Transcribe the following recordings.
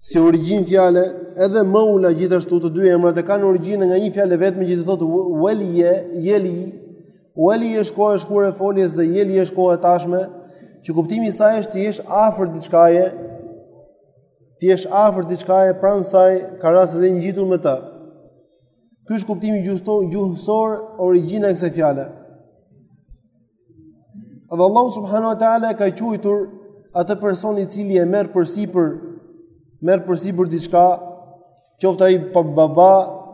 Si origjinë fjale, edhe Maula gjithashtu të dy emrat e kanë origjinën nga një fjalë e vetme që i thotë Waliye, Yeli. Wali është koha e shkuar e foljes dhe Yeli është koha e tashme, që kuptimi i saj është të jesh afër diçkaje, t'i jesh afër diçkaje pranë saj ka raste dhe ngjitur me të. Ky është kuptimi gjuhësor, gjuhësor origjina e kësaj fjale. Dhe Allahu subhanahu wa taala e ka qujtur atë person i cili e merr përsipër merr përsipër diçka, qoftë ai ba baba,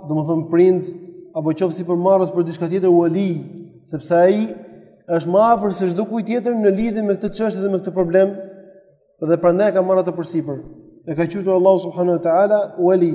domethënë prind, apo qoftë sipërmarrës për diçka tjetër wali, sepse ai është më afër se çdo kujt tjetër në lidhje me këtë çështje dhe me këtë problem dhe prandaj e ka marrë atë përsipër. E ka qujtur Allahu subhanahu wa taala wali.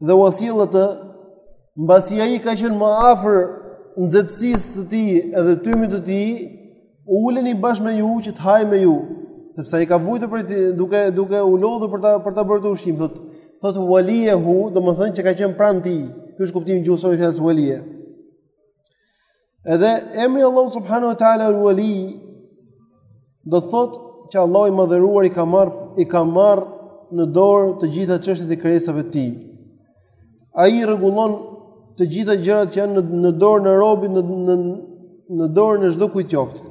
dhe ua sjell atë mbasi ai ka qenë më afër nxehtësisë së tij edhe tymit të tij uleni bashkë me ju që të hajë me ju sepse ai ka vujtur për ti duke duke u lodhur për ta për ta bërë atë ushqim thotë thotë walie hu domethënë që ka qenë pranë tij ky është kuptimi gjuhësor i fjalës walie Edhe emri i Allahut subhanahu wa taala al-wali do të thotë që Allahu i madhëruar i ka marrë i ka marrë në dorë të gjitha çështjet e krijesave të tij. Ai i rregullon të gjitha gjërat që janë në në dorën e robit në në në dorën e çdo kujt qoftë.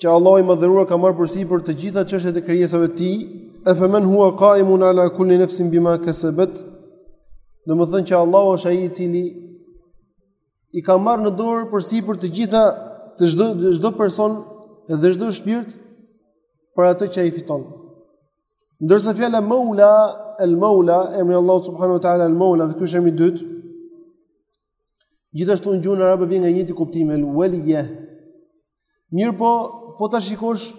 që Allahu i madhëruar ka marrë përsipër të gjitha çështjet e krijesave të tij, efemen hua kaimun ala kulli nefsin bima kesebet, domethënë që Allahu është ai i cili i ka marrë në dorë përsipër të gjitha të çdo, çdo person dhe çdo shpirt për atë që ai fiton. Ndërsa fjala maula, el maula, emri i Allahut subhanahu wa ta'ala el maula dhe ky është emri i dytë, Gjithashtu në gjuhën arabe vjen nga i njëjti kuptim el waliye. Mirëpo, po ta shikosh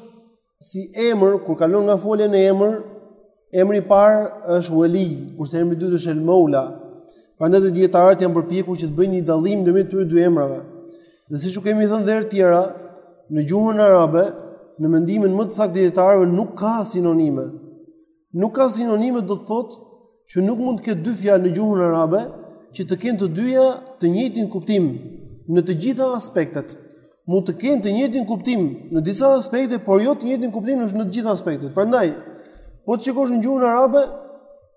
si emër kur kalon nga folja në emër, emri i parë është wali, kurse emri i dytë është el maula. Prandaj dhe dijetarët janë përpjekur që të bëjnë një dallim ndërmjet këtyre dy emrave. Dhe siç u kemi thënë dhe herë tjera, në gjuhën arabe, në mendimin më të saktë të dijetarëve nuk ka sinonime. Nuk ka sinonime do të thotë që nuk mund të ketë dy fjalë në gjuhën arabe që të kenë të dyja të njëjtin kuptim në të gjitha aspektet. Mund të kenë të njëjtin kuptim në disa aspekte, por jo të njëjtin kuptim në të gjitha aspektet. Prandaj, po të shikosh në gjuhën arabe,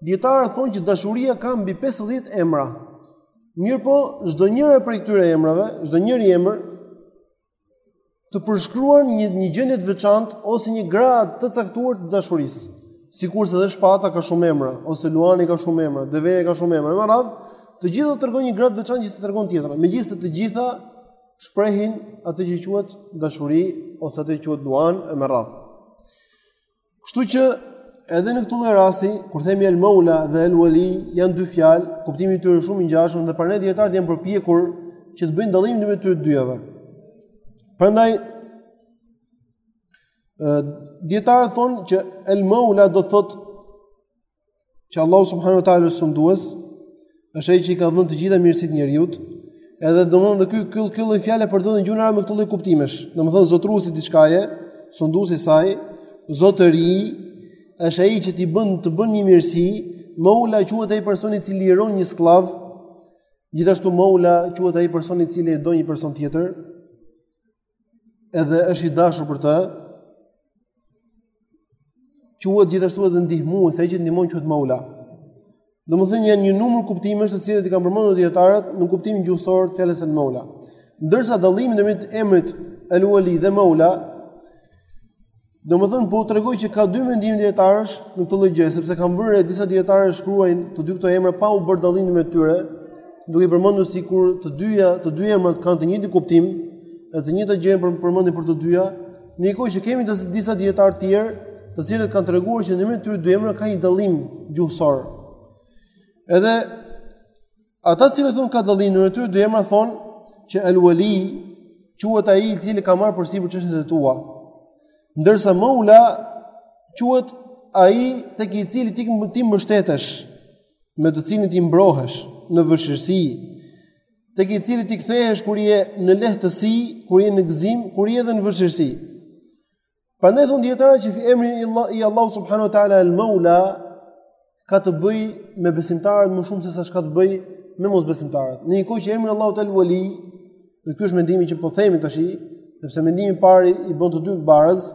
dijetarët thonë që dashuria ka mbi 50 emra. Mirëpo, çdo njëra prej këtyre emrave, çdo njëri emër të përshkruan një një gjendje të veçantë ose një gradë të caktuar të dashurisë. Sikurse edhe shpata ka shumë emra, ose luani ka shumë emra, deveja ka shumë emra, e me radhë, të gjitha do të tregojnë një gradë të veçantë që s'e tregon tjetra. Megjithëse të gjitha shprehin atë që quhet dashuri ose atë që quhet luan e me radhë. Kështu që edhe në këtë lloj rasti, kur themi el maula dhe el wali janë dy fjalë, kuptimi i tyre është shumë i ngjashëm dhe prandaj dijetarët janë përpjekur që të bëjnë dallimin ndërmjet këtyre të dyjave. Prandaj dijetarët thonë që el maula do të thotë që Allahu subhanahu wa taala është sundues, është ai që i ka dhënë të gjitha mirësitë njeriut, edhe domthon dhe ky ky ky lloj fjale përdoret në gjuhën arabe me këto lloj kuptimesh. Domthon zotërues i diçkaje, sundues i saj, zotëri është ai që të bën, të bën një mirësi, maula quhet ai person i cili liron një skllav. Gjithashtu maula quhet ai person i cili e do një person tjetër. edhe është i dashur për të, quhet gjithashtu edhe ndihmues, ai që ndihmon quhet maula. Domethënë janë një numër kuptimesh të cilat i kanë përmendur dijetarët në kuptimin gjuhësor të fjalës el maula. Ndërsa dallimi ndërmjet emrit el wali dhe maula Domethënë po u tregoj që ka dy mendime dijetarësh në këtë lloj gjëje, sepse kam vënë re, disa dijetarë shkruajnë të dy këto emra pa u bërë dallim ndërmjet tyre, duke i përmendur sikur të dyja, të dy emrat kanë të njëjtin kuptim, edhe të njëjtat gjëra përmendin për të dyja, në një kohë që kemi disa dijetarë të tjerë, të cilët kanë treguar që ndërmjet këtyre dy emrave ka një dallim gjuhësor. Edhe Ata të cilët thonë ka dallim ndërmjet këtyre dy emrave thonë që El Wali quhet ai i cili ka marrë përsipër çështjet e tua. Ndërsa Maula quhet ai tek i cili ti mbështetesh, me të cilin ti mbrohesh në vështirësi, tek i cili ti kthehesh kur je në lehtësi, kur je në gëzim, kur je edhe në vështirësi. Prandaj thonë dijetarët që emri i Allah i Allah subhanahu wa taala el Maula ka të bëjë me besimtarët më shumë se sa ç'ka të bëjë me mosbesimtarët. Në një kohë që emri i Allahut el Wali, dhe ky është mendimi që po themi tash, sepse mendimi i parë i bën të dy baraz.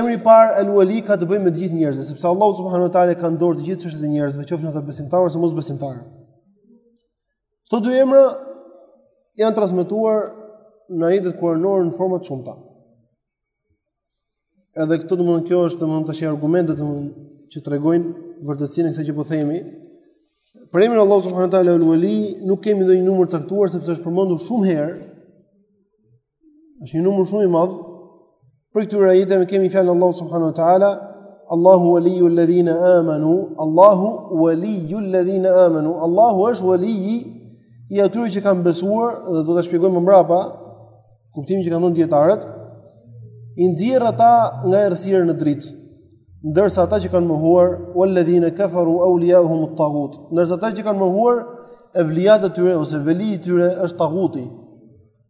Emri i parë el Wali ka të bëjë me të gjithë njerëzit, sepse Allahu subhanahu wa taala ka në dorë të gjithë çështjet e njerëzve, qofshin ata besimtarë ose mosbesimtarë. Këto dy emra janë transmetuar në ajetet kuranore në forma të shumta. Edhe këtu domthonë kjo është domthonë tash argumentet domthonë që tregojnë vërtetësinë e kësaj që po themi. Për emrin e Allahut subhanahu wa taala el Wali nuk kemi ndonjë numër të caktuar sepse është përmendur shumë herë. Është një numër shumë i madh. Prej këtyre ajeteve kemi fjalën e Allahut subhanahu wa taala, Allahu waliyu alladhina amanu, Allahu waliyu alladhina amanu. Allahu është waliji i atyre që kanë besuar dhe do ta shpjegojmë më mbrapa kuptimin që kanë dhënë dijetarët. I nxjerr ata nga errësira në dritë, ndërsa ata që kanë mohuar walladhina kafaru awliyahum at-taghut. Ndërsa ata që kanë mohuar evliat e tyre ose veli i tyre është taguti,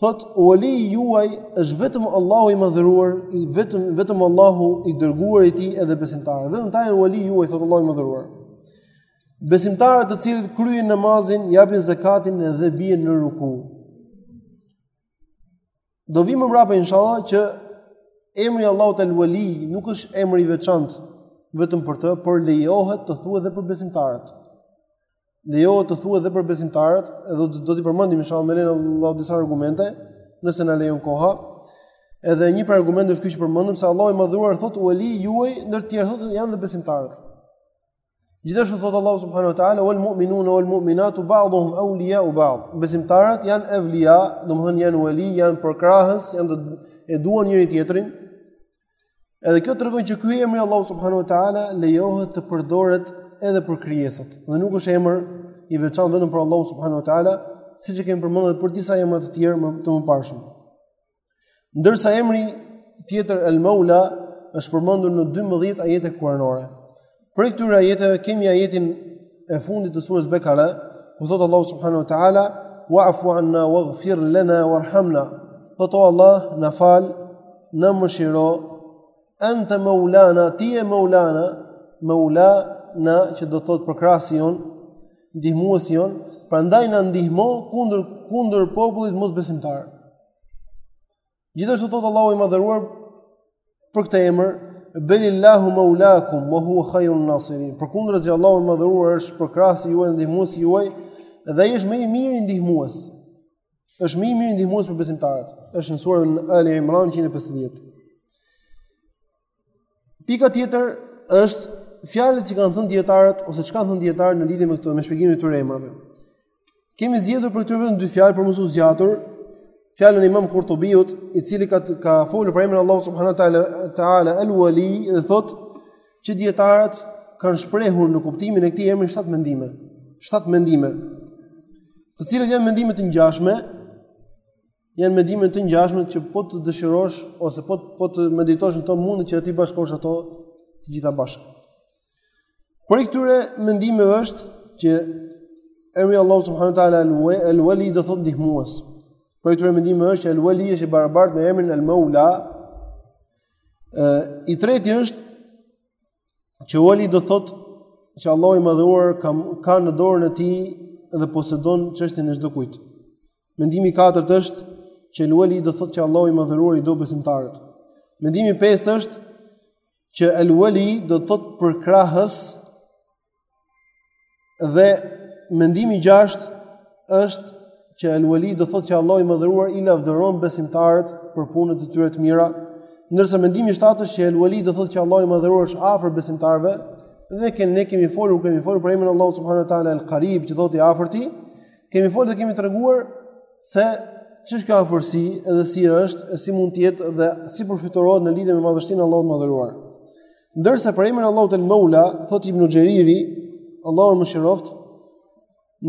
Thot wali juaj është vetëm Allahu i madhëruar, vetëm vetëm Allahu i dërguar i tij edhe besimtarët. Vetëm ata janë wali juaj thot Allahu i madhëruar. Besimtarët të cilët kryejn namazin, japin zakatin dhe bien në ruku. Do vimë mbrapa inshallah që emri i Allahut El Wali nuk është emër i veçantë vetëm për të, por lejohet të thuhet edhe për besimtarët. lejohet të thuhet dhe për besimtarët, edhe do t'i përmendim inshallah me lejen e Allahut disa argumente, nëse na lejon koha. Edhe një prej argumenteve është ky që përmendëm se Allahu i madhëruar thot ueli juaj ndër të tjerë thotë janë dhe besimtarët. Gjithashtu thot Allahu subhanahu wa taala wal mu'minuna wal mu'minatu ba'dhum awliya'u ba'd. Besimtarët janë evlia, domthon janë ueli, janë përkrahës, janë të e duan njëri tjetrin. Edhe kjo tregon që ky emër i Allahut subhanahu wa taala lejohet të përdoret edhe për krijesat. Dhe nuk është emër i veçantë vetëm për Allahu subhanahu wa taala, siç e kemi përmendur për disa emra të tjerë më të mëparshëm. Ndërsa emri tjetër El Maula është përmendur në 12 ajete kuranore. Prej këtyre ajeteve kemi ajetin e fundit të surës Bekare, ku thot Allahu subhanahu wa taala, "Wa'fu 'anna waghfir lana warhamna." Thot o Allah na fal, na mëshiro, anta maulana, ti je maulana, maulana që do thot përkrahësi jon, ndihmuesi jon, prandaj na ndihmo kundër kundër popullit mosbesimtar. Gjithashtu thot Allahu i madhëruar për këtë emër, Belillahu maulakum wa huwa khayrun nasirin. Përkundrazi Allahu i madhëruar është përkrahësi juaj dhe ndihmuesi juaj dhe ai është më i miri ndihmues. Është më i miri ndihmues për besimtarët. Është në surën Ali Imran 150. Pika tjetër është fjalët që kanë thënë dijetarët ose çka kanë thënë dijetarët në lidhje me këto me shpjegimin e këtyre emrave. Kemi zgjedhur prej këtyre vetëm dy fjalë për mos u zgjatur. Fjalën e Imam Kurtubiut, i cili ka ka folur për emrin e Allahut subhanahu taala taala al-wali dhe thot që dijetarët kanë shprehur në kuptimin e këtij emri shtat mendime. Shtat mendime. Të cilat janë mendime të ngjashme, Janë mendime të ngjashme që po të dëshirosh ose po po të meditosh në to mund që t'i bashkosh ato të gjitha bashkë. Prej këtyre mendimeve është që emri i Allahut subhanahu wa taala al-Wali al-Wali do thotë ndihmues. Prej këtyre mendimeve është që al-Wali është i barabartë me emrin al-Maula. Ë i treti është Që Wali do thot që Allahu i madhëruar ka ka në dorën e tij dhe posedon çështjen e çdo kujt. Mendimi i katërt është që El Wali do thot që Allahu i madhëruar i do besimtarët. Mendimi i pestë është që El Wali do thot përkrahës Dhe mendimi i gjashtë është që El Wali do thotë që Allahu i madhëruar i lavdëron besimtarët për punët e tyre të mira, ndërsa mendimi i shtatë është që El Wali do thotë që Allahu i madhëruar është afër besimtarëve dhe kemi ne kemi folur, kemi folur për emrin Allahu subhanahu wa taala El Qarib, që thotë i afërti, kemi folur dhe kemi treguar se ç'është kjo afërsi, edhe si është, e si mund të jetë dhe si përfytyrohet në lidhje me madhështinë e Allahut madhëruar. Ndërsa për emrin Allahut El Maula, thot Ibn Xheriri, Allahu mëshiroftë,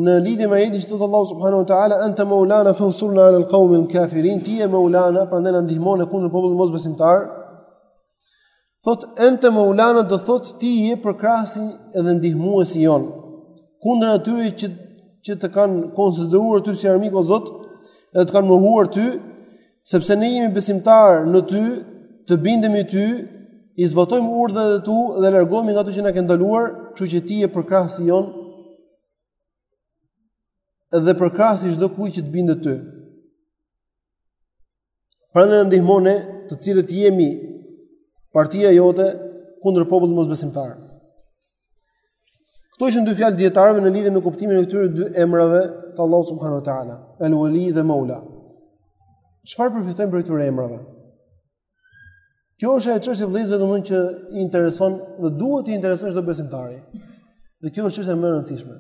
në lidhje me ajetin që thot Allahu subhanahu wa taala, "Anta Maulana fansurna 'ala al-qawmi al-kafirin", ti je Maulana, prandaj na ndihmo ne kundër popullit mosbesimtar. Thot Anta Maulana do thot ti je përkrahësi edhe ndihmuesi jon. Kundër atyre që që të kanë konsideruar ty si armik o Zot, edhe të kanë mohuar ty, Sepse ne jemi besimtarë në ty, të bindemi ty, i zbatojmë urdhrat e tu dhe largohemi nga ato që na ke ndaluar, kështu që ti je përkrahësi jon dhe përkrahësi çdo kujt që të bindet ty. Prandaj na ndihmo ne të cilët jemi partia jote kundër popullit mosbesimtar. Këto ishin dy fjalë dijetarëve në lidhje me kuptimin e këtyre dy emrave të Allahut subhanahu wa taala, El Wali dhe Maula. Çfarë përfitojmë prej këtyre emrave? Kjo është ajo çështje vëllezër domethënë që i intereson dhe duhet t'i interesojë çdo besimtari. Dhe kjo është çështja më e rëndësishme.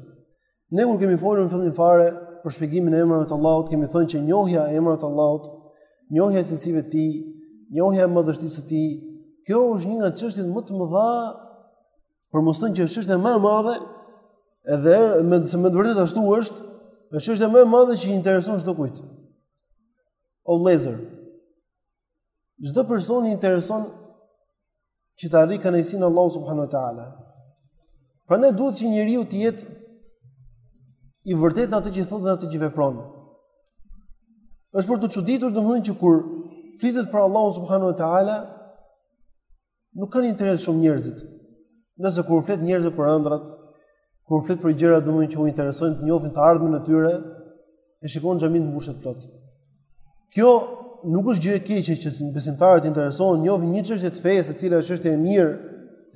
Ne kur kemi folur në fillim fare për shpjegimin e emrave të Allahut, kemi thënë që njohja e emrave të Allahut, njohja e cilësive të tij, njohja e madhështisë së tij, kjo është një nga çështjet më të mëdha për mos thënë që është çështja më e madhe, edhe me se me të vërtetë ashtu është, është çështja më e madhe që i intereson çdo kujt. O vëllezër, çdo person i intereson që të arrijë kënaqësinë e Allahut subhanahu wa taala. Prandaj duhet që njeriu të jetë i vërtetë në atë që thotë dhe në atë që vepron. Është për t'u çuditur domethënë që kur flitet për Allahun subhanahu wa taala nuk kanë interes shumë njerëzit. Ndërsa kur u flet njerëzve për ëndrrat, kur flet për gjëra domethënë që u interesojnë të njohin të ardhmen e tyre, e shikon xhamin të mbushet plot. Kjo nuk është gjë e keqe që besimtarët interesohen njohin një çështje të fesë, e cila është çështje e mirë,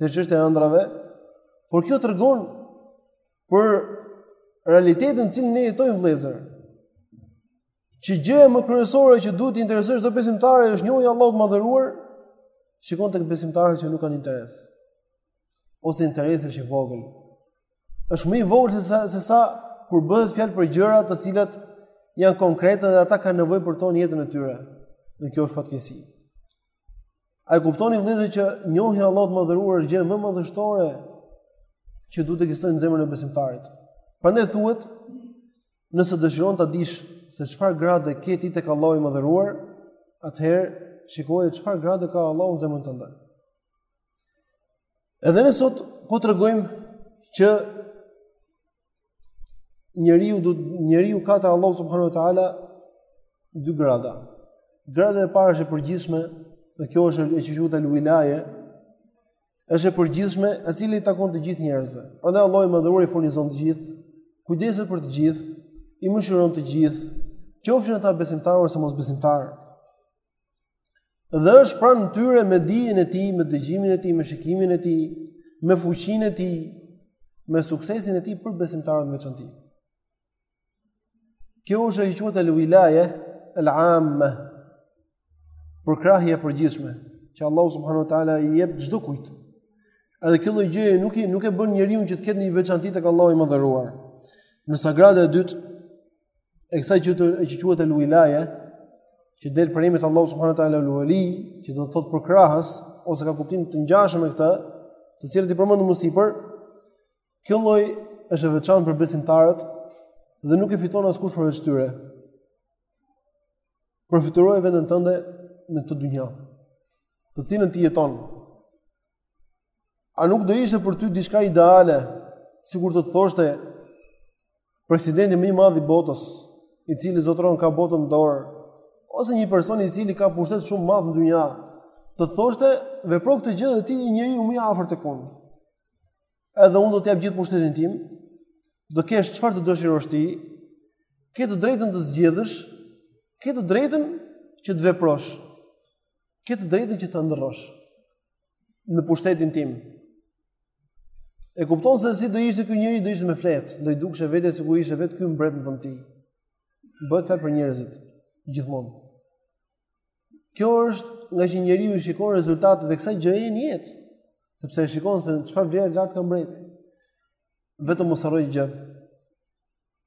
dhe çështja e ëndrrave, por kjo tregon për realitetin në cilin ne jetojmë vëllezër. Që gjëja më kryesore që duhet t'i interesojë çdo besimtari është njohja e Allahut të Madhëruar, shikon tek besimtarët që nuk kanë interes. ose interesi është i vogël. Është më i vogël se sa, se sa kur bëhet fjalë për gjëra të cilat janë konkrete dhe ata kanë nevojë për to në jetën e tyre. Dhe kjo është fatkeqësi. A e kuptoni vëllezër që njohja e Allahut të Madhëruar është gjëja më madhështore që duhet të ekzistojë në zemrën e besimtarit. Prandaj thuhet, nëse dëshiron ta dish se çfarë grade ke ti tek Allahu i Madhëruar, atëherë shikoje çfarë grade ka Allahu në zemrën tënde. Edhe ne sot po tregojmë që njeriu do njeriu ka te Allahu subhanahu wa taala dy grada. Grada e parë është e përgjithshme dhe kjo është ajo që quhet al-wilaye. Është e përgjithshme, e cila i takon të gjithë njerëzve. Prandaj Allahu i madhëruar i furnizon të gjithë, kujdeset për të gjithë, i mëshiron të gjithë, qofshin ata besimtarë ose mosbesimtarë. Dhe është pranë tyre me dijen e tij, me dëgjimin e tij, me shikimin e tij, me fuqinë e tij, me suksesin e tij për besimtarët veçanti. Kjo është ajo që quhet al-wilaye al-amme. Përkrahje e përgjithshme që Allahu subhanahu wa taala i jep çdo kujt. Edhe kjo lloj gjëje nuk i nuk e bën njeriun që të ketë një veçanti tek Allahu i madhëruar. Ndërsa grada e dytë e kësaj që quhet el wilaje, që del prej emrit të Allahut subhanahu wa taala el wali, që do të thotë përkrahës ose ka kuptim të ngjashëm me këtë, të cilat i përmendëm më sipër, ky lloj është e veçantë për besimtarët dhe nuk e fiton askush përveç tyre. Përfytyroje veten tënde në këtë dynja, të cilën ti jeton. A nuk do ishte për ty diçka ideale, sikur të thoshte presidenti më i madh i botës, i cili zotëron ka botën në dorë, ose një person i cili ka pushtet shumë të madh në dynja, të thoshte vepro këtë gjë dhe ti je njeriu më i afërt tek unë. Edhe unë do të jap gjithë pushtetin tim, do kesh çfarë të dëshirosh ti, ke të drejtën të zgjedhësh, ke të drejtën që të veprosh. Ke të drejtën që ta ndërrosh në pushtetin tim. E kupton se si do ishte ky njeri, do ishte me fletë, do i dukshe vetja sikur ishte vetë ky mbret në vend të tij. Bëhet fjalë për njerëzit gjithmonë. Kjo është ngaqë njeriu i shikon rezultatet e kësaj gjëje në jetë, sepse e shikon se çfarë vlere të lartë ka mbreti. Vetëm mos harro një gjë.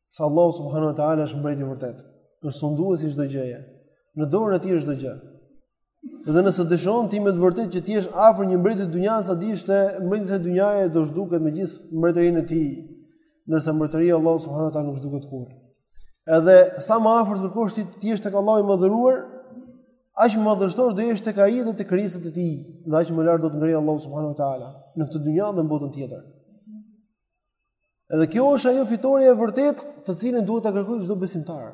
Se Allahu subhanahu wa taala është mbreti i vërtetë, është sunduesi i çdo gjëje. Në dorën e tij është çdo gjë. Dhe nëse dëshiron ti me të vërtetë që të jesh afër një mbreti të dynjasë, ta dish se mbreti i dynjasë do zhduket me gjithë mbretërinë e tij, ndërsa mbretëria e Allahut subhanahu wa taala nuk zhduket kurrë. Edhe sa më afër të kërkosh ti të jesh tek Allahu i madhëruar, aq më madhështor do jesh tek ai dhe te krijesat e tij, dhe aq më lart do të ngrejë Allahu subhanahu wa taala në këtë dynja dhe në botën tjetër. Edhe kjo është ajo fitorja e vërtetë, të cilën duhet ta kërkojë çdo besimtar.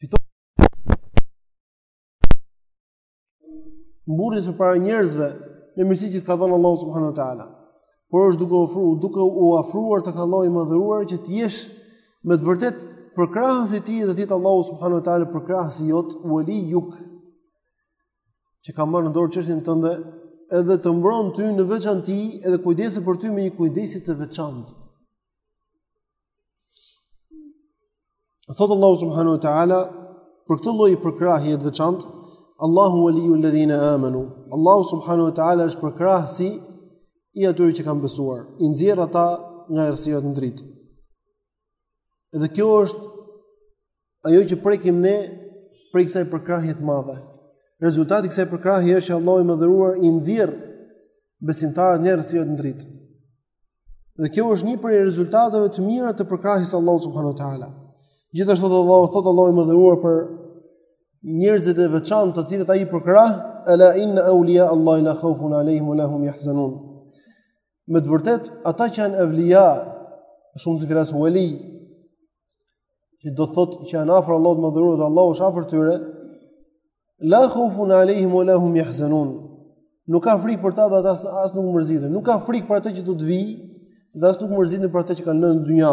Fitorja e mburrjes përpara njerëzve me mirësi që të ka dhënë Allahu subhanahu wa taala. Por është duke u afruar, duke u afruar tek Allahu i madhëruar që të jesh me të vërtetë përkrahës i tij dhe të jetë Allahu subhanahu wa taala përkrahësi jot, walijuk. që ka marrë në dorë çështjen tënde, edhe të mbron ty në veçanti, edhe kujdeset për ty me një kujdesje të veçantë. Thotë Allahu subhanahu wa taala për këtë lloj përkrahje të veçantë, Allahu waliu alladhina amanu. Allahu subhanahu wa taala është përkrahësi i atyre që kanë besuar. I nxjerr ata nga errësirat në dritë. Edhe kjo është ajo që prekim ne prej kësaj përkrahje të madhe. Rezultati i kësaj përkrahje është që Allahu i madhëruar i nxjerr besimtarët nga errësirat në dritë. Dhe kjo është një prej rezultateve të mira të përkrahjes së Allahut subhanahu wa taala. Gjithashtu thotë Allahu thotë Allahu i madhëruar për njerëzit e veçantë të cilët ai përkrah, ala inna awliya Allahi la khawfun alehim wa la hum yahzanun. me të vërtetë ata që janë evlija, shumësi i fjalës wali, që do thotë që janë afër Allahut të madhëruar dhe Allahu është afër tyre, la khawfun alehim wa la hum yahzanun. Nuk ka frikë për ta dhe ata as nuk mërziten. Nuk ka frikë për atë që do të vijë dhe as nuk mërziten për atë që kanë lënë në dynja.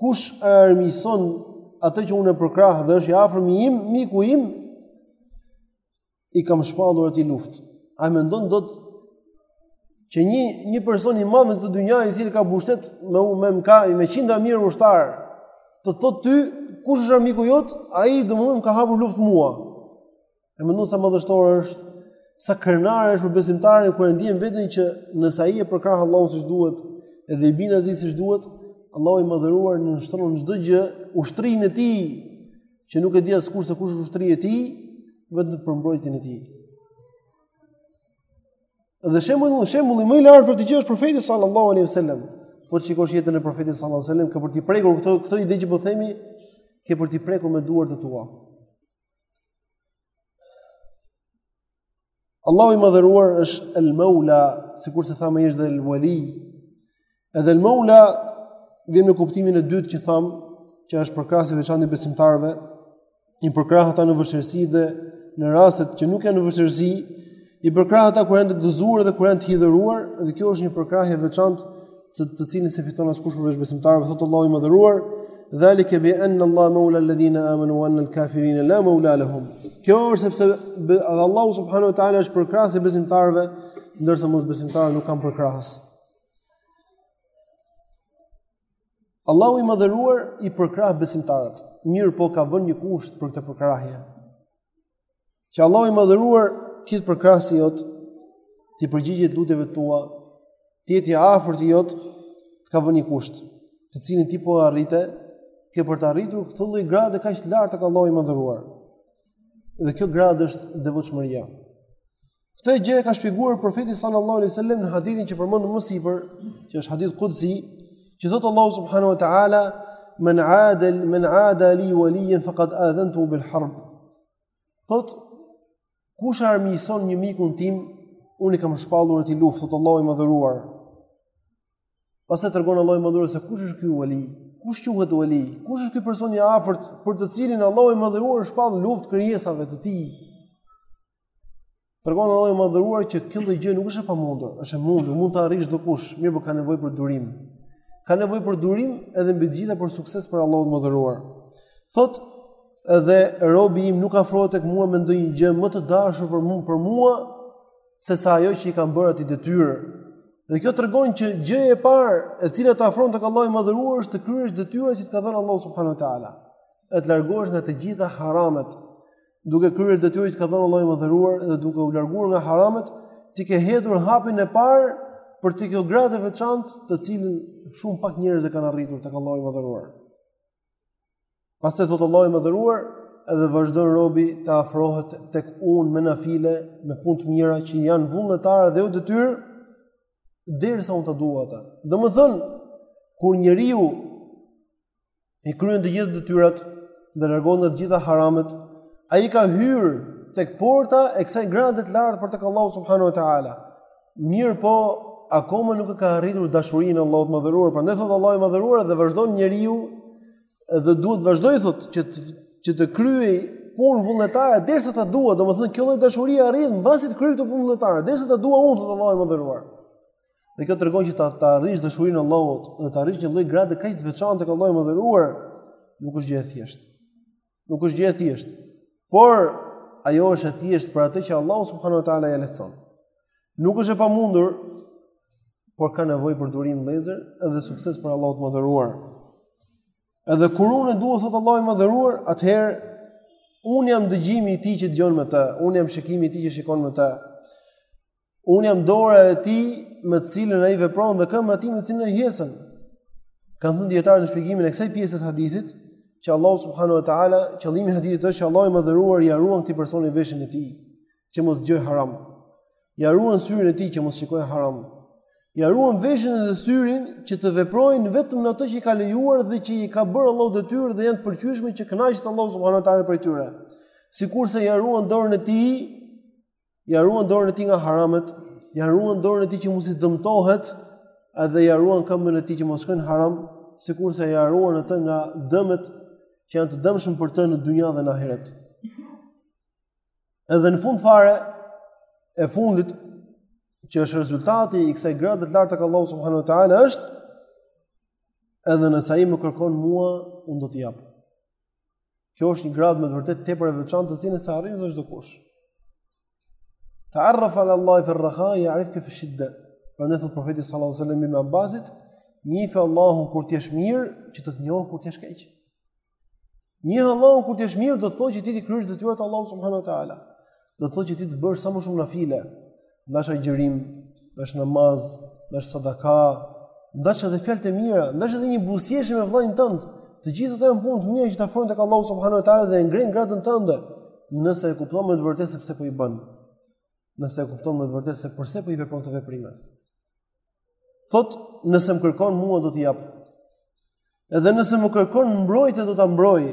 Kush e armiqson atë që unë e përkrah dhe është i afërmi im, miku im, i kam shpallur atij luftë. A mendon dot që një një person i madh në këtë dynja i cili ka pushtet me me ka me qindra mijë ushtarë, të thotë ty kush është armiku jot, ai domethënë më ka hapur luftë mua. E mendon sa madhështore është, sa krenare është për besimtarin, kur e ndjen veten që nëse ai e përkrah Allahun siç duhet, edhe i bindet atij siç duhet, Allahu i madhëruar nënshtron çdo gjë, ushtrinë e tij, që nuk e di askush se kush është ushtria e tij, vetëm për mbrojtjen e tij. Dhe shembulli shembulli më i lartë për të gjithë është profeti sallallahu alaihi wasallam. Po të shikosh jetën e profetit sallallahu alaihi wasallam, ke për të prekur këto këto ide që po themi, ke për t'i prekur me duart e tua. Allahu i madhëruar është El Maula, sikurse thamë ai është El Wali. Edhe El Maula vjen në kuptimin e dytë që thamë, që është përkrahës i veçantë i besimtarëve, i përkrah ata në vështirësi dhe në rastet që nuk janë në vështirësi, I përkrah ata kur janë të gëzuar dhe kur janë të hidhëruar, dhe kjo është një përkrahje e veçantë të cilën s'e fiton askush përveç besimtarëve, thotë Allahu i madhëruar, dhalike bi anna Allah maula alladhina amanu wa anna al-kafirin la maula lahum. Kjo është sepse Allahu subhanahu wa taala është përkrahës i besimtarëve, ndërsa mosbesimtarët nuk kanë përkrahës. Allahu i madhëruar i përkrah besimtarët. Mirëpo ka vënë një kusht për këtë përkrahje. Që Allahu i madhëruar të jetë përkrahësi jot, t'i përgjigjet lutjeve tua, të jetë i afërti jot, të ka vënë një kusht, të cilin ti po e arrite, ke për të arritur këtë lloj grade kaq të lartë tek Allahu i madhëruar. Dhe kjo gradë është devotshmëria. Këtë gjë e ka shpjeguar profeti sallallahu alaihi wasallam në hadithin që përmendëm më sipër, që është hadith qudsi, që thot Allahu subhanahu wa taala, "Men aada men aada li waliyan faqad aadhantuhu bil harb." Thot, kush armiqëson një mikun tim, unë i kam shpallur atij luftë, thot Allahu i madhëruar. Pastaj tregon Allahu i madhëruar se kush është ky wali, kush quhet wali, kush është ky person i afërt për të cilin Allahu i madhëruar shpall luftë krijesave të tij. Tregon Allahu i madhëruar që kjo lloj gjë nuk është e pamundur, është e mundur, mund ta arrijë dokush, mirëpo ka nevojë për durim. Ka nevojë për durim edhe mbi të gjitha për sukses prej Allahut të madhëruar. Thot edhe robi im nuk afrohet tek mua me ndonjë gjë më të dashur për mua, për mua sesa ajo që i kam bërë atij detyrë. Dhe kjo tregon që gjëja e parë e cila të afron tek Allahu i madhëruar është të kryesh detyrat që të ka dhënë Allahu subhanahu wa taala. Të largohesh nga të gjitha haramet, duke kryer detyrat që të ka dhënë Allahu i madhëruar dhe duke u larguar nga haramet, ti ke hedhur hapin e parë për te kjo gradë e veçantë, të cilën shumë pak njerëz e kanë arritur tek Allahu i madhëruar. Pastaj thot Allahu i madhëruar, edhe vazhdon robi të afrohet tek unë me nafile, me punë të mira që janë vullnetare dhe jo detyrë derisa unë ta dua atë. Domethënë, kur njeriu i kryen të gjitha detyrat dhe largohet nga të gjitha haramet, ai ka hyrë tek porta e kësaj grade të lartë për tek Allahu subhanahu wa taala. Mirëpo, akoma nuk e ka arritur dashurinë e Allahut të madhëruar. Prandaj thot Allahu i madhëruar dhe vazhdon njeriu dhe duhet të vazhdojë thot që të, që të kryej punë vullnetare derisa ta dua, domethënë kjo lloj dashurie arrihet mbasi të kryej këto punë vullnetare, derisa ta dua unë thot Allahu i madhëruar. Dhe kjo tregon që ta ta arrish dashurinë e Allahut dhe ta arrish një lloj grade kaq të veçantë tek Allahu i madhëruar, nuk është gjë e thjeshtë. Nuk është gjë e thjeshtë. Por ajo është e thjeshtë për atë që Allahu subhanahu wa taala ja lehtëson. Nuk është e pamundur, por ka nevojë për durim vëllëzër dhe sukses prej Allahut të madhëruar. Edhe kur unë e dua thot Allahu i madhëruar, atëherë un jam dëgjimi i tij që dëgjon me të, un jam shikimi i tij që shikon me të. Un jam dora e tij me të cilën ai vepron dhe këmbët e tij me të cilën ai ecën. Kan thënë dijetarët në shpjegimin e kësaj pjese të hadithit që Allah subhanahu wa taala qëllimi i hadithit është që Allah i madhëruar ja ruan këtij personi veshin e tij që mos dëgjoj haram. Ja ruan syrin e tij që mos shikojë haram. Ja ruan veshin dhe syrin që të veprojnë vetëm në ato që i ka lejuar dhe që i ka bërë Allahu detyrë dhe janë të pëlqyeshme që kënaqet Allahu subhanahu wa taala prej tyre. Sikurse ja ruan dorën e tij Ja ruan dorën e tij nga haramet, ja ruan dorën e tij që mos i dëmtohet, edhe ja ruan këmbën e tij që mos shkoj në haram, sikurse ja ruan atë nga dëmet që janë të dëmshëm për të në dunja dhe në ahiret. Edhe në fund fare e fundit që është rezultati i kësaj grade të lartë tek Allahu subhanahu wa taala është edhe nëse ai më kërkon mua, unë do t'i jap. Kjo është një gradë me të vërtet tepër e veçan të cilën se arrin çdokush. Taarraf ila Allahi fi rraha, jarifke fi shidde. Prandaj thot profeti sallallahu alaihi wasallam ibn Abbasit, njife Allahun kur të jesh mirë, që të të njohë kur të jesh keq. Njife Allahun kur të jesh mirë do të thotë që ti t'i kryesh detyrat e Allahut subhanahu wa taala. do të thotë që ti të bësh sa më shumë nafile, ndash agjërim, ndash namaz, ndash sadaka, ndash edhe fjalë të mira, ndash edhe një buzëqeshje me vëllain tënd. Të gjitha këto janë punë të mira që të afrojnë tek Allahu subhanahu wa taala dhe ngrenë gradën tënde, nëse e kupton me të vërtetë se pse po i bën. Nëse e kupton me të vërtetë se përse po i vepron këto veprime. Thot, nëse më kërkon mua do t'i jap. Edhe nëse më kërkon mbrojtje do ta mbroj.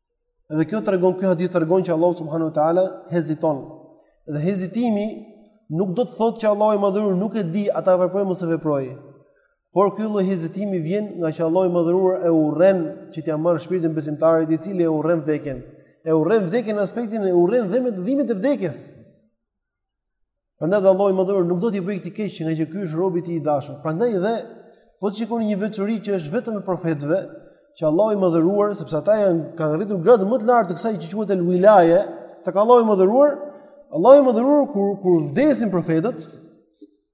Dhe kjo tregon ky hadith tregon që Allahu subhanahu wa taala heziton. Dhe hezitimi nuk do të thotë që Allahu i madhëruar nuk e di a ta veprojë, mos e veprojë. Por ky lloj hezitimi vjen nga që Allahu i madhëruar e urren që t'ia marr shpirtin besimtarit i cili e urren vdekjen. E urren vdekjen në aspektin e urren dhimbjet, dhimbjet e vdekjes. Prandaj dhe Allahu i Madhëruar nuk do t'i bëjë këtij keq nga që ky është robi i tij i dashur. Prandaj dhe po të shikoni një veçori që është vetëm e profetëve, që Allahu i Madhëruar, sepse ata janë kanë arritur gradën më të lartë të kësaj që quhet el-wilaye, tek Allahu i Madhëruar, Allahu i Madhëruar kur kur vdesin profetët,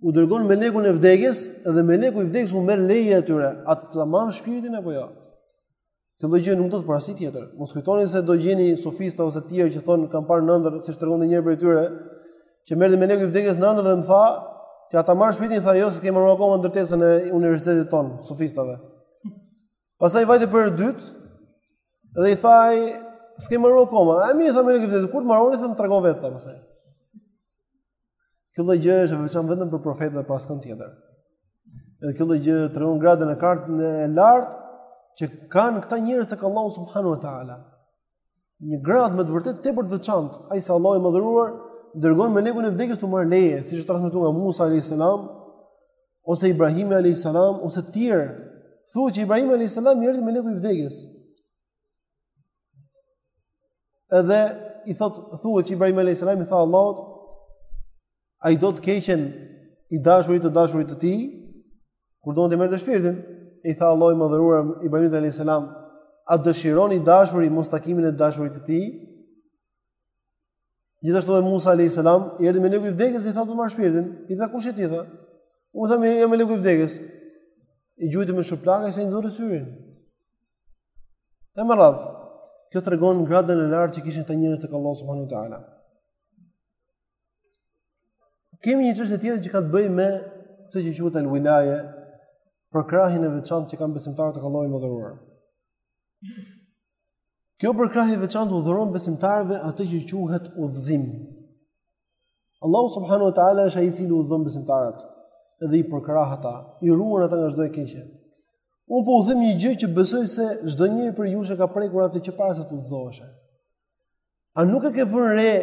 u dërgon melekun e vdekjes dhe meleku i vdekjes u merr leje atyre, a ta marr shpirtin apo jo. Ja? Kjo lloj gjë nuk ndodh për asnjë tjetër. Mos kujtoni se do gjeni sofista ose të tjerë që thonë kanë parë në ëndërr, siç tregon një prej tyre, që m'erdhi meleku i vdekjes në ëndërr dhe më tha, "A ta marr shpirtin, tha, jo, s'e kemi mbaruar akoma ndërtesën e universitetit tonë, sofistave." Pastaj vajti për herë të dytë dhe i tha, "S'e kemi mbaruar akoma." A më tha meleku i vdekjes, kur ta mbaroni, tha, më trego vetë tha pastaj. Kjo lloj gjëje është e veçantë vetëm për profetët e për askënd tjetër. Edhe kjo lloj gjëje tregon gradën e kartën e lartë që kanë këta njerëz tek Allahu subhanahu wa taala. Një gradë me të vërtetë tepër të veçantë, aq sa Allahu i madhëruar dërgon melekun e vdekjes t'u marrë leje, siç është transmetuar nga Musa alayhis salam ose Ibrahim alayhis salam ose të tjerë. Thuhet që Ibrahimit alayhis salam i erdhi meleku i vdekjes. Edhe i thotë thuhet që Ibrahim alayhis salam i tha Allahut a ia do të keqen i dashuri të dashurit të tij kur do të merrte shpirtin i tha Allahu i madhëruar Ibrahimit alayhis salam a dëshiron i dashuri mostakimin e dashurit të tij Gjithashtu dhe Musa alayhis salam i erdhi meleku i vdekjes i tha të marr shpirtin i tha kush je ti tha unë tha jam meleku i vdekjes i gjujti me shuplakë aq sa i nxori syrin E me radhë, kjo tregon gradën e lartë që kishin këta njerëz tek Allahu subhanahu wa taala. Kemi një çështje tjetër që ka të bëjë me atë që quhet el-wilaje, përkrahjen e veçantë që kanë besimtarët tek Allahu i madhëruar. Kjo përkrahje e veçantë u dhuron besimtarëve atë që quhet udhëzim. Allahu subhanahu wa taala është ai i cili udhëzon besimtarët dhe i përkrah ata, i ruan ata nga çdo e keqe. Unë po u them një gjë që besoj se çdonjëri prej jush e ka prekur atë që para se të udhëzoheshe. A nuk e ke vënë re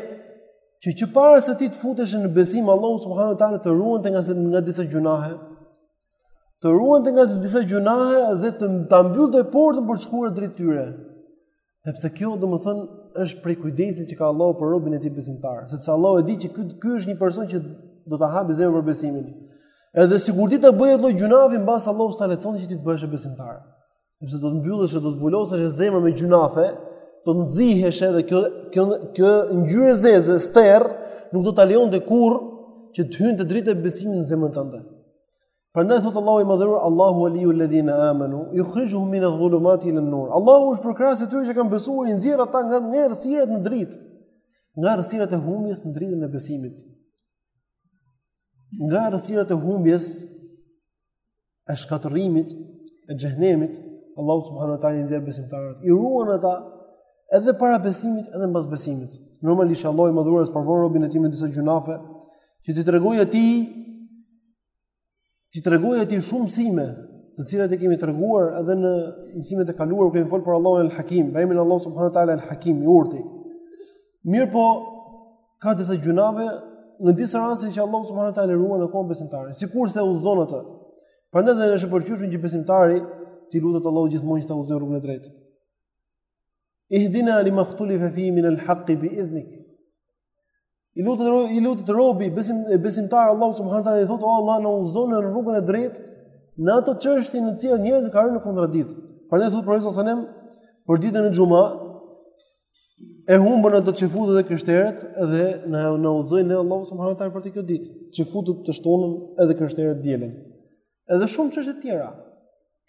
që që para se ti të futeshe në besim Allahu subhanahu wa taala të ruante nga nga disa gjunahe? Të ruante nga disa gjunahe dhe ta mbyllte portën për të shkuar drejt tyre. Sepse kjo domethënë është prej kujdesit që ka Allahu për robin e tij besimtar, sepse Allahu e di që ky ky është një person që do ta hapë zemrën për besimin. Edhe sikur ti të bëje atë lloj gjunafi mbase Allahu s'ta lehtësonte që ti të bëheshe besimtar. Sepse do të mbylleshe e do të vuloseshe zemra me gjunafe, do nxiheshe edhe kjo kjo kjo ngjyrë e zezë sterr nuk do ta lejonte kurrë që të hynte drita e besimit në zemrën tënde. Prandaj thotë Allahu i madhëruar Allahu waliu alladhina amanu yukhrijuhum min adh-dhulumati ila an-nur. Allahu është përkrahës i atyre që kanë besuar i nxjerr ata nga nga errësirat në dritë. Nga errësirat e humbjes në dritën e besimit. Nga errësirat e humbjes e shkatërrimit e xhehenemit, Allahu subhanahu wa taala i nxjerr besimtarët. I ruan ata edhe para besimit edhe mbas besimit. Normalisht Allahu i madhëruar sprovon robin e tij me disa gjunafe që t'i tregojë atij T'i tregoi atij shumë mësime, të cilat i kemi treguar edhe në mësimet e kaluara kur kemi folur për Allahun el-Hakim, për emrin e Allahut subhanahu wa taala el-Hakim, i urti. Mirëpo ka disa gjynahe në disa raste që Allah subhanahu wa taala e ruan në kohë besimtarin, sikurse udhëzon atë. Prandaj dhe është e pëlqyeshme që besimtari t'i lutet Allahut gjithmonë që ta udhëzojë rrugën e drejtë. Ihdina li mahtulife fihi min el haqi bi idhnik. I lutet, i lutet robi, besim, besimtar Allahut subhanahu teala i thotë, o Allah na udhëzo në rrugën e drejtë, në ato çështje në të cilat njerëzit kanë rënë në kontradiktë. Prandaj thotë Profeti alejhi selam, për ditën e xhuma, e humbën atë çifutët dhe krishterët dhe na na udhëzoi ne Allahu subhanahu teala për te këtë ditë. Çifutët të shtunën edhe krishterët të dielën. Edhe shumë çështje të tjera.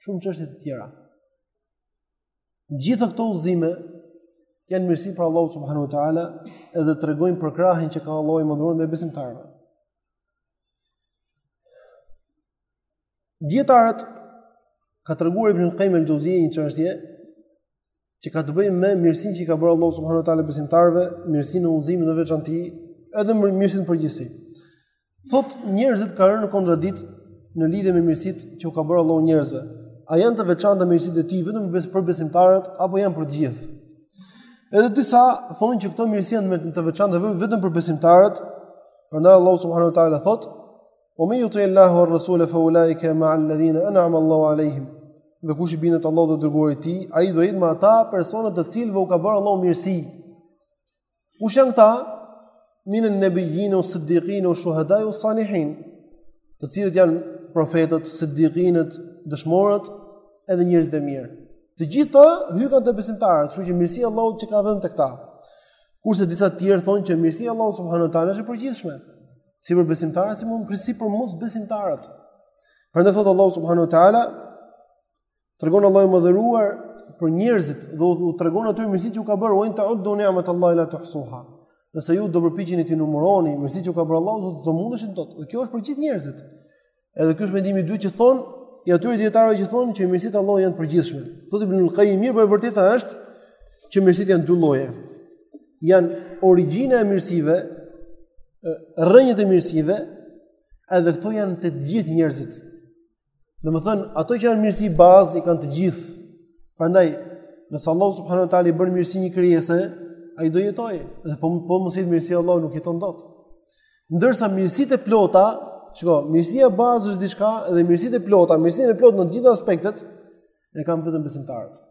Shumë çështje të tjera. Gjitha këto udhëzime janë mirësi prej Allahut subhanahu wa taala edhe tregojnë përkrahjen që ka Allahu i madhëruar ndaj besimtarëve. Dijetarët ka treguar Ibn Qayyim al-Jauziyya një çështje që ka të bëjë me mirësinë që i ka bërë Allahu subhanahu wa taala besimtarëve, mirësinë e udhëzimit në veçanti, edhe mirësinë në përgjithësi. Thotë njerëzit kanë rënë në kontradiktë në lidhje me mirësitë që u ka bërë Allahu njerëzve. A janë të veçanta mirësitë e tij vetëm për besimtarët apo janë për të gjithë? Edhe disa thonë që këto mirësi janë vetëm të veçanta vetëm për besimtarët. Prandaj Allahu subhanahu wa taala thotë: "Wa men yuti Allaha wa rasule fa ulaika ma alladhina an'ama Allahu alejhim." Dhe kush i bindet Allahut dhe të dërguarit të tij, ai do jetë me ata persona të cilëve u ka bërë Allahu mirësi. Kush janë këta? Minen nebijine ue siddikine ue shuhedai ue salihin, të cilët janë profetët, siddikinët, dëshmorët, edhe njerëzit e mirë. Të gjithë këta hykan te besimtarët, kështu që mirësia e Allahut qenka vetëm te këta. Kurse disa të tjerë thonë që mirësia e Allahut subhanahu ta'ala është e përgjithshme, si për besimtarët, si për mosbesimtarët. Prandaj thotë Allahu subhanahu ta'ala, Tregon Allahu i madhëruar për njerëzit dhe u tregon atyre mirësitë që u ka bërë, "Wa in ta'uddu ni'matallahi la tuhsuha." Nëse ju do përpiqeni t'i numëroni mirësitë që u ka bërë Allahu, s'do të mundeshit dot. Dhe kjo është për gjithë njerëzit. Edhe ky është mendimi i dytë që thonë, i atyre dijetarëve që thonë që mirësitë e Allahut janë të përgjithshme. Thotë Ibn al-Qayyim, mirëpo e vërteta është që mirësitë janë dy lloje. Janë origjina e mirësive, rrënjët e mirësive, edhe këto i kanë të gjithë njerëzit. Domethënë, ato që janë mirësi bazë i kanë të gjithë. Prandaj, nëse Allahu subhanahu ua tala i bën mirësi një krijese, ai do jetojë, dhe po, po mos ishte mirësia e Allahut nuk jeton dot. Ndërsa mirësitë e plota, shiko, mirësia bazë është diçka, edhe mirësitë e plota, mirësinë e plotë në të gjitha aspektet, e kanë vetëm besimtarët.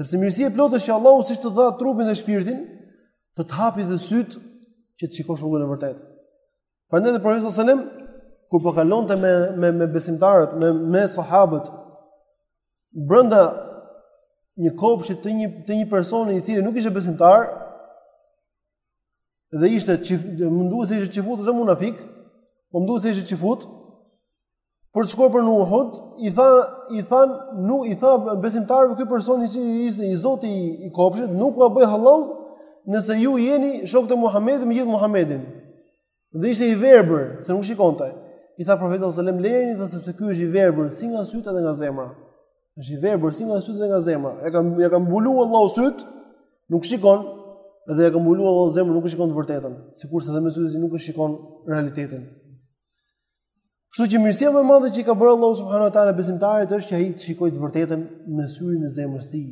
Sepse mirësia e plotë është që Allahu siç të dha trupin dhe shpirtin, të të hapi dhe sytë që të shikosh rrugën e vërtetë. Prandaj dhe profeti sallallahu alajhi wasallam kur po kalonte me me me besimtarët, me me sahabët brenda një kopshi të një të një personi i cili nuk ishte besimtar dhe ishte më duket se ishte çifut ose munafik, po më duket se ishte çifut, Për të shkuar për në Uhud, i tha i than nu i tha besimtarëve ky person i cili ishte i Zoti i, i kopshit, nuk ua bëj hallall nëse ju jeni shokë të Muhamedit me gjithë Muhamedin. Dhe ishte i verbër, se nuk shikonte. I tha profeti sallallahu alajhi wasallam lëreni dhe sepse ky është i verbër si nga sytë edhe nga zemra. Është i verbër si nga sytë edhe nga zemra. E ka ia ka mbulu Allahu syt, nuk shikon dhe ia ka mbulu Allahu zemrën, nuk e shikon të vërtetën, sikurse edhe me sytë nuk e shikon realitetin. Kështu që mirësia më e madhe që i ka bërë Allahu subhanahu wa taala besimtarit është që ai të shikojë të vërtetën me syrin e zemrës së tij.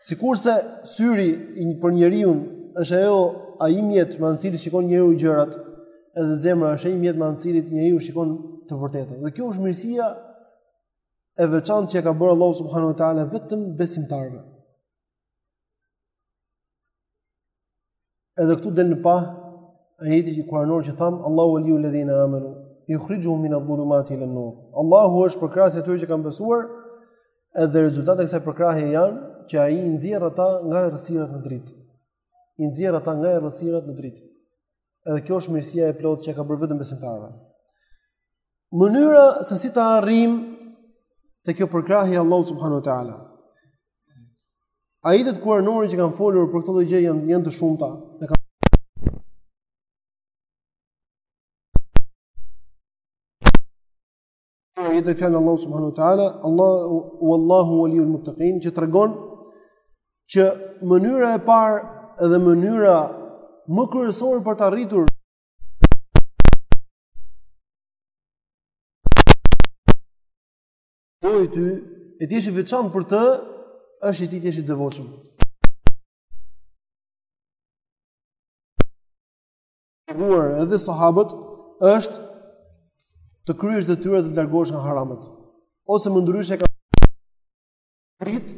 Sikurse syri i një për njeriun është ajo ai mjet me anë të cilit shikon njeriu gjërat, edhe zemra është ai mjet me anë të cilit njeriu shikon të vërtetën. Dhe kjo është mirësia e veçantë që ia ka bërë Allahu subhanahu wa taala vetëm besimtarëve. Edhe këtu del në pah ajeti kuranor që thamë Allahu waliyu alladhina amanu yukhrijuhu min adh-dhulumati ila an-nur. Allahu është përkrahësi i atyre që kanë besuar, edhe rezultatet e kësaj përkrahje janë që ai i nxjerr ata nga errësirat në dritë. I nxjerr ata nga errësirat në dritë. Edhe kjo është mirësia e plotë që ia ka bërë vetëm besimtarëve. Mënyra se si të arrijmë te kjo përkrahje e Allahut subhanahu wa taala. Ajetet kuranore që kanë folur për këtë gjë janë janë të shumta. Ne kemi ajetet e fjalën e Allahut subhanahu wa taala, Allahu wallahu waliyul muttaqin që tregon që mënyra e parë dhe mënyra më kryesore për ta arritur Po i ty, e të jesh i veçantë për të, është i ti të jesh i devotshëm. Ruar edhe sahabët, është të kryesh detyrat dhe të largohesh nga haramet. Ose më ndryshe ka rrit,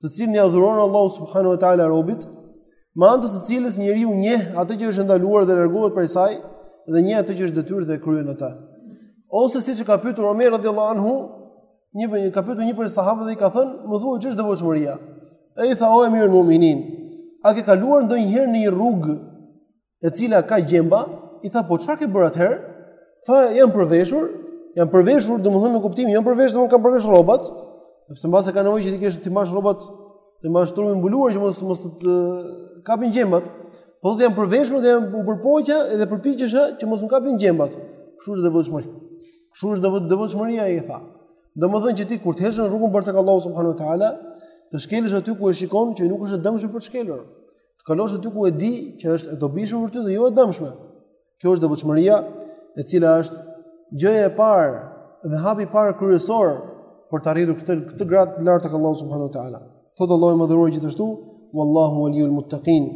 të cilin ia dhuron Allahu subhanahu wa taala robit, me anë të së cilës njeriu njeh atë që është e ndaluar dhe largohet prej saj dhe njeh atë që është detyrë dhe e kryen atë. Ose siç ka pyetur Omer radhiyallahu anhu, një për ka pyetur një prej sahabëve dhe i ka thënë, "Më thuaj ç'është devotshmëria?" Ai i tha, "O Emirul Muminin, a ke kaluar ndonjëherë në një rrugë e cila ka gjemba, i tha po çfarë ke bërë atëherë? Tha jam përveshur, jam përveshur, domethënë në kuptimin jam përveshur, domethënë kam përveshur rrobat, sepse mbase ka nevojë që t'i kesh t'i mbash rrobat, të mbash trupin mbuluar që mos mos të, të kapin gjembat. Po thotë jam përveshur dhe jam u përpoqja dhe përpiqesha që mos më kapin gjembat. Kështu është devotshmëri. Kështu është devotshmëria i tha. Domethënë që ti kur të ecësh në rrugën për tek Allahu subhanahu wa taala, të shkelësh aty ku e shikon që nuk është e dëmshme për të shkelur. Të kalosh aty ku e di që është e dobishme për ty dhe jo e dëmshme. Kjo është devotshmëria e cila është gjëja e parë dhe hapi i parë kryesor për të arritur këtë këtë gradë të lartë tek Allahu subhanahu wa taala. Thotë Allahu i madhëruar gjithashtu, wallahu waliyul muttaqin.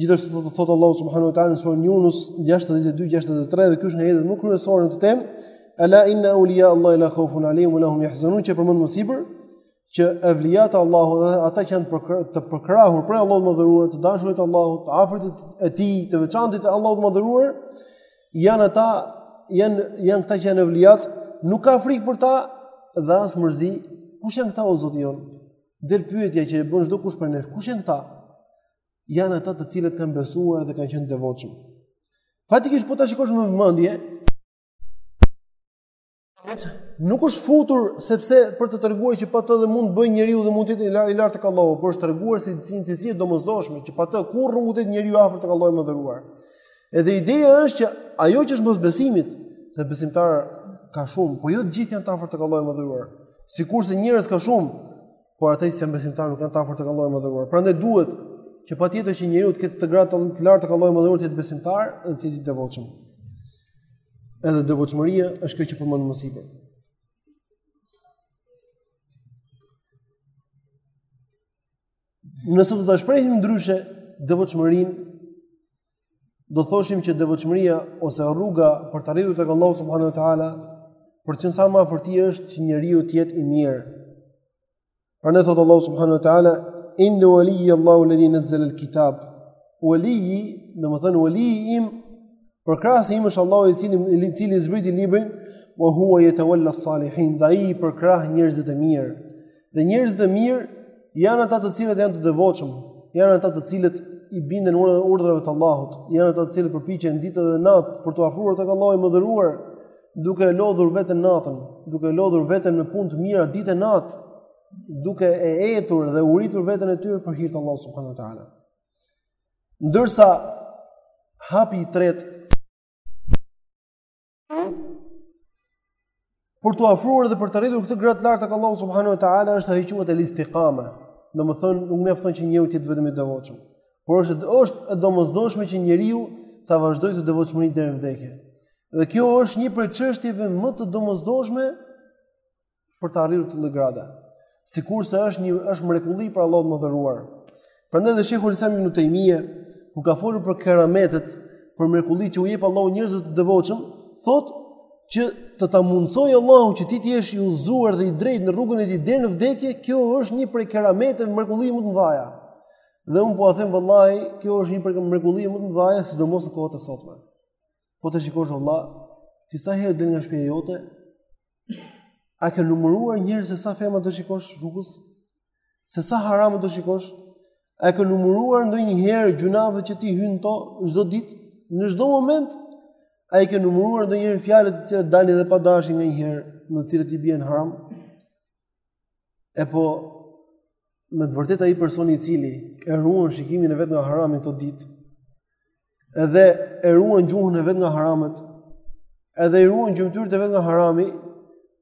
Gjithashtu thotë thot Allahu subhanahu wa taala në surën Yunus 62-63 dhe ky është një ajet më kryesor në këtë temë. Ala inna awliya Allah la khawfun alayhim wa la hum yahzanun që përmendëm më sipër, që evlijat e Allahut dhe ata që janë përkra, të përkrahur prej Allahut të madhëruar, të dashurit e Allahut, të afërtit e tij, të veçantit e Allahut të madhëruar, janë ata janë janë këta që janë evlijat, nuk ka frikë për ta dhe as mërzi. Kush janë këta o Zoti jonë? Del pyetja që e bën çdokush prej nesh. Kush janë këta? Janë ata të cilët kanë besuar dhe kanë qenë të devotshëm. Faktikisht po ta shikosh me vëmendje, nuk është futur sepse për të treguar që pa të dhe mund të bëjë njeriu dhe mund të jetë i lartë i lartë tek Allahu, por është treguar si cilësi e domosdoshme që pa të kurrë nuk mund të jetë njeriu afër tek Allahu i madhëruar. Edhe ideja është që ajo që është mbas besimit, dhe besimtarë ka shumë, po jo të gjithë janë të afërt tek Allahu i madhëruar. Sikurse njerëz ka shumë, por ata që janë besimtarë nuk janë të afërt tek Allahu i madhëruar. Prandaj duhet që patjetër që njeriu të ketë atë gradë të lartë tek Allahu i madhëruar të jetë besimtar dhe të jetë i devotshëm. Edhe devotshmëria është kjo që përmendëm më sipër. Nëse do ta shprehnim ndryshe devotshmërinë, do thoshim që devotshmëria ose rruga për të arritur tek Allahu subhanahu wa taala, për të qenë sa më afër tij është që njeriu të jetë i mirë. Prandaj thotë Allahu subhanahu wa ta'ala, inne waliji Allahu ledhi nezzelel kitab, waliji, domethënë waliji im, përkrahësi im është Allahu i cili, i cili zbriti librin, wa hua jetewalla salihin, dhe ai përkrah njerëzit e mirë, dhe njerëzit e mirë janë ata të cilët janë të devotshëm, janë ata të cilët i binden urdhrave të Allahut, janë ata të cilët përpiqen ditë dhe natë për t'u afruar tek Allahu i madhëruar, duke e lodhur veten natën, duke e lodhur veten me punë të mira ditë e natë, duke e etur dhe uritur veten e tyre për hir të Allahut subhanahu wa taala. Ndërsa hapi i tretë për të afruar dhe për të rritur këtë gradë lart tek Allahu subhanahu wa taala është ajo quhet el istiqama. Domethënë nuk mjafton që njeriu të jetë vetëm i devotshëm, por është është e domosdoshme që njeriu ta vazhdojë këtë devotshmërinë deri në vdekje. Dhe kjo është një prej çështjeve më të domosdoshme për të arritur këtë lloj grade. Sikurse është një është mrekulli prej Allahut të madhëruar. Prandaj dhe Sheikhul Islam Ibn Taymije, ku ka folur për kerametet, për mrekullitë që u jep Allahu njerëzve të devotshëm, thotë që të ta mundësojë Allahu që ti të jesh i udhëzuar dhe i drejtë në rrugën e tij deri në vdekje, kjo është një prej kerameteve, mrekullive më të mëdha. Dhe unë po e them vallahi, kjo është një prej mrekullive më të mëdha, sidomos në kohët e sotme. Po të shikosh vëlla, ti sa herë del nga shtëpia jote? A ke numëruar njëherë se sa femra do shikosh rrugës? Se sa haram do shikosh? A ke numëruar ndonjëherë gjynahet që ti hyn në to çdo ditë, në çdo moment? A ke numëruar ndonjëherë fjalët të cilat dalin edhe pa dashje nganjëherë, në të cilat i bien haram? E po me të vërtetë ai personi i cili e ruan shikimin e vet nga harami këto ditë, edhe e ruan gjuhën e vet nga haramet, edhe i ruan gjymtyrët e vet nga harami,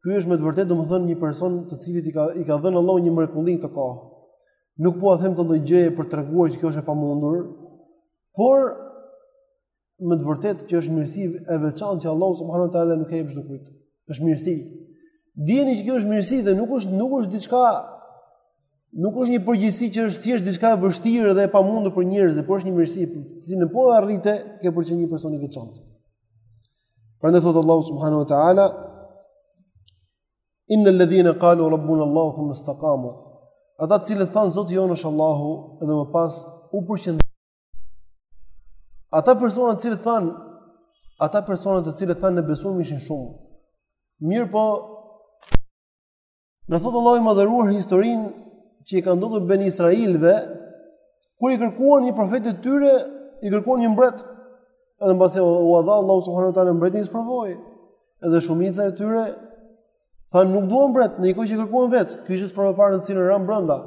ky është me të vërtetë domethënë një person të cilit i ka i ka dhënë Allahu një mrekulli në këtë kohë. Nuk po e them këtë lloj gjëje për të treguar që kjo është e pamundur, por me të vërtetë që është mirësi e veçantë që Allahu subhanahu wa taala nuk ia jep çdokujt. Është mirësi. Dijeni që kjo është mirësi dhe nuk është nuk është diçka nuk është një përgjegjësi që është thjesht diçka e vështirë dhe e pamundur për njerëzit, por është një mirësi të cilën po e arrite ke për të qenë një person i veçantë. Prandaj thotë Allahu subhanahu wa taala Inna alladhina qalu rabbuna Allahu thumma istaqamu. Ata të cilët thanë Zoti jonë është Allahu dhe më pas u përqendruan. Ata persona të cilët thanë ata persona të cilët thanë ne besuam ishin shumë. Mirëpo Na thotë Allahu i madhëruar historinë që i ka ndodhur beni Israilëve, kur i kërkuan një profeti të tyre, i kërkuan një mbret, edhe mbasi ua dha Allahu subhanahu wa taala mbretin i sprovoi, edhe shumica e tyre, tha nuk e duam mbret, në një kohë që e kërkuan vetë, kjo ishte sprova e parë në të cilën ranë brenda,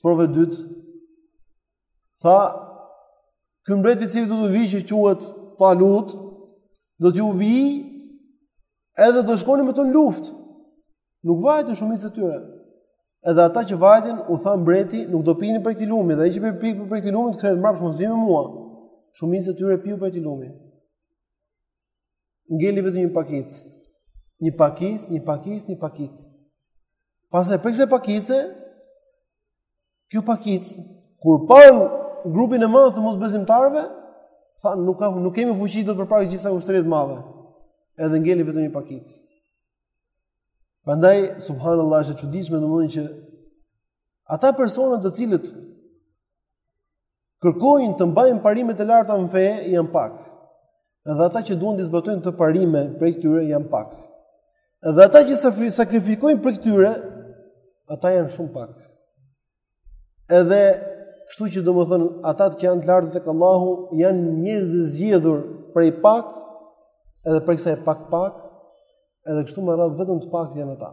sprova e dytë, tha, ky mbret i cili do t'ju vijë që quhet Talut, do t'ju vijë Edhe do shkonin me të në luftë. Nuk vajtën shumica e tyre. Edhe ata që vajtën, u tha mbreti, nuk do pini prej këtij lumi, dhe ai që pi prej këtij lumi, të kthehet mbrapsht, mos vijë me mua. Shumica e tyre piu prej këtij lumi. Ngeli vetëm një pakicë. Një pakicë, një pakicë, një pakicë. Pastaj prej kësaj pakice, Kjo pakicë, kur panë grupin e madh të mosbesimtarëve, thanë, nuk, ka, nuk kemi fuqi dot përpara gjithë asaj ushtrie të madhe, edhe ngeli vetëm një pakicë. Prandaj, subhanallahu është e çuditshme domethënë që ata persona të cilët kërkojnë të mbajnë parimet e larta në fe janë pak. Edhe ata që duan të zbatojnë këto parime prej këtyre janë pak. Edhe ata që sakrifikojnë prej këtyre, ata janë shumë pak. Edhe kështu që domethënë ata që janë të lartë tek Allahu janë njerëz të zgjedhur prej pak, edhe prej kësaj pak pak, edhe kështu me radhë vetëm të paktë janë ata.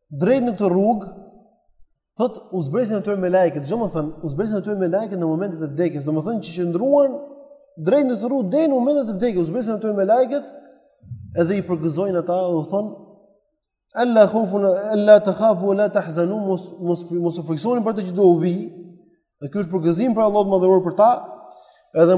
drejt në këtë rrugë, thotë u zbresin atyre melaiket, ç'do me thënë, u zbresin atyre melaiket në momentet e vdekjes, domethënë që qëndruan drejt në këtë rrugë deri në momentet e vdekjes, u zbresin atyre melaiket, edhe i përgëzojnë ata dhe u thonë alla khufun alla takhafu wala tahzanu mos mos mos u frikësoni për atë që do u vijë. Dhe ky është përgëzim prej Allahut të madhëruar për ta, edhe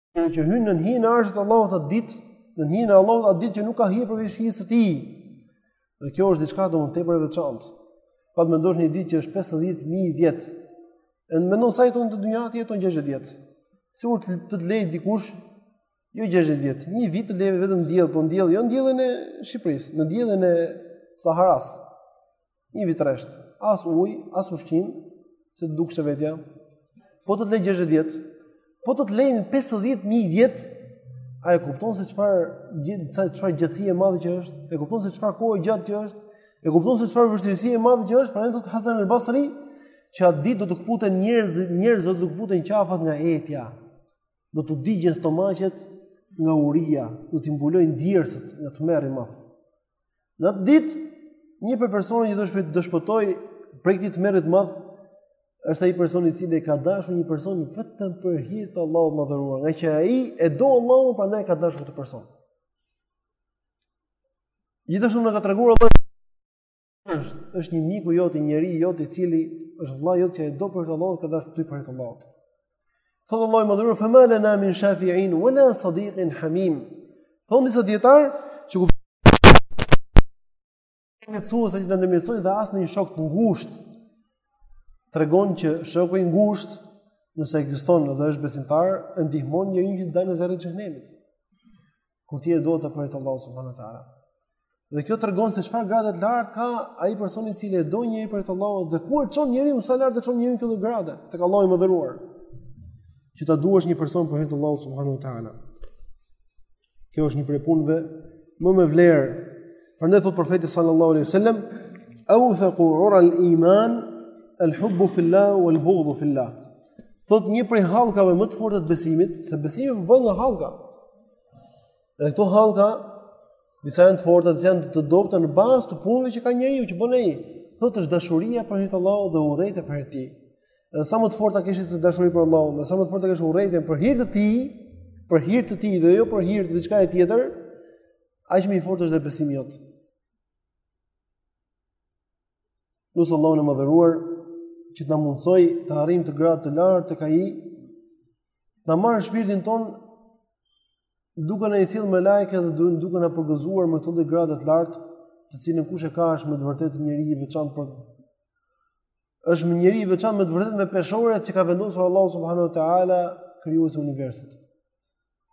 Ai që hyn në hijen e arshit të Allahut atë ditë, në hijen e Allahut atë ditë që nuk ka hije përveç hijes së tij. Dhe kjo është diçka domethënë tepër e veçantë. Pa të mendosh një ditë që është 50000 vjet. E mendon sa jeton te dynja, ti jeton 60 vjet. Sikur të, të të lejë dikush jo 60 vjet. Një vit të lejë vetëm në diell, po diell, jo në diellin e Shqipërisë, në diellin e Saharas. një vit rresht, as ujë, as ushqim, si të dukej vetja. Po të të lejë 60 vjet, po të të lejnë 50000 vjet, a e kupton se çfarë sa çfarë gjatësie e madhe që është? E kupton se çfarë kohë gjatë që është? E kupton se çfarë vështirësi e madhe që është? Prandaj thotë Hasan al-Basri, që atë ditë do të kputen njerëz, njerëzve do t'u kputen qafat nga etja. Do t'u digjen stomaqet nga uria, do t'i mbulojnë djersët nga tmerri i madh. Në atë ditë, një prej personave që do shpëtojë, do shpëtojë prej këtij tmerri të madh, është ai person i cili e ka dashur një person vetëm për hir të Allahut të madhëruar, ngaqë ai e do Allahun, prandaj e ka dashur këtë person. Gjithashtu na ka treguar Allahu është është një miku jot, një njeriu jot i cili është vëllai jot që e do për hir të Allahut, ka dashur ty për hir të Allahut. Thotë Allahu i madhëruar fa mala na min shafi'in wala sadiqin hamim. Thonë disa dietar që ku kemi thosur se na ndërmjetësoi dhe as një shok të ngushtë. Tregon që shoku i ngushtë nëse ekziston dhe është besimtar, e ndihmon njeriun që të dalë nga zjarri i xhehenemit. kur ti e do të prit Allahu subhanahu wa taala. Dhe kjo tregon se çfarë gradë të lartë ka ai person i cili e do njeri për hir të Allahut dhe ku e çon njeriun sa lart e çon njeriun kjo gradë tek Allahu i madhëruar. Që ta duash një person për hir të Allahut subhanahu wa taala. Kjo është një prej punëve më me vlerë. Prandaj thot profeti sallallahu alaihi wasallam, "Awthaqu ura al-iman al-hubbu fillah wal-bughdhu fillah." Thot një prej hallkave më të forta të besimit, se besimi përbëhet nga hallka. Dhe këto hallka disa janë të forta, disa janë të dobëta në bazë të punëve që ka njeriu që bën ai. Thotë është dashuria për hir të Allahut dhe urrejtja për hir të tij. Dhe sa më të fortë ta kesh ti dashurinë për Allahun, dhe sa më të fortë ta kesh urrejtjen për hir të tij, për hir të tij dhe jo për hir të diçka tjetër, aq më i fortë është dhe besimi jot. Lus Allahun e madhëruar që të na mundësoj të arrijmë këtë gradë të lartë tek ai. T'na marrë shpirtin tonë duke na sjell melaike dhe duke na përgëzuar me këtë gradë të lartë, të cilën kush e ka është me të vërtetë njeri i veçantë për është një njeri i veçantë me të vërtetë me peshore që ka vendosur Allahu subhanahu wa taala krijuesi i universit.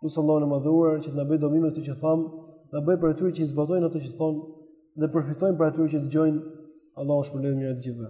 Lus Allahun e madhëruar që të na bëjë dobi me ato që thamë, t'na bëjë prej atyre që i zbatojnë ato që thonë dhe përfitojnë prej atyre që dëgjojnë, Allahu ua shpërbleftë me xhenet të gjithëve.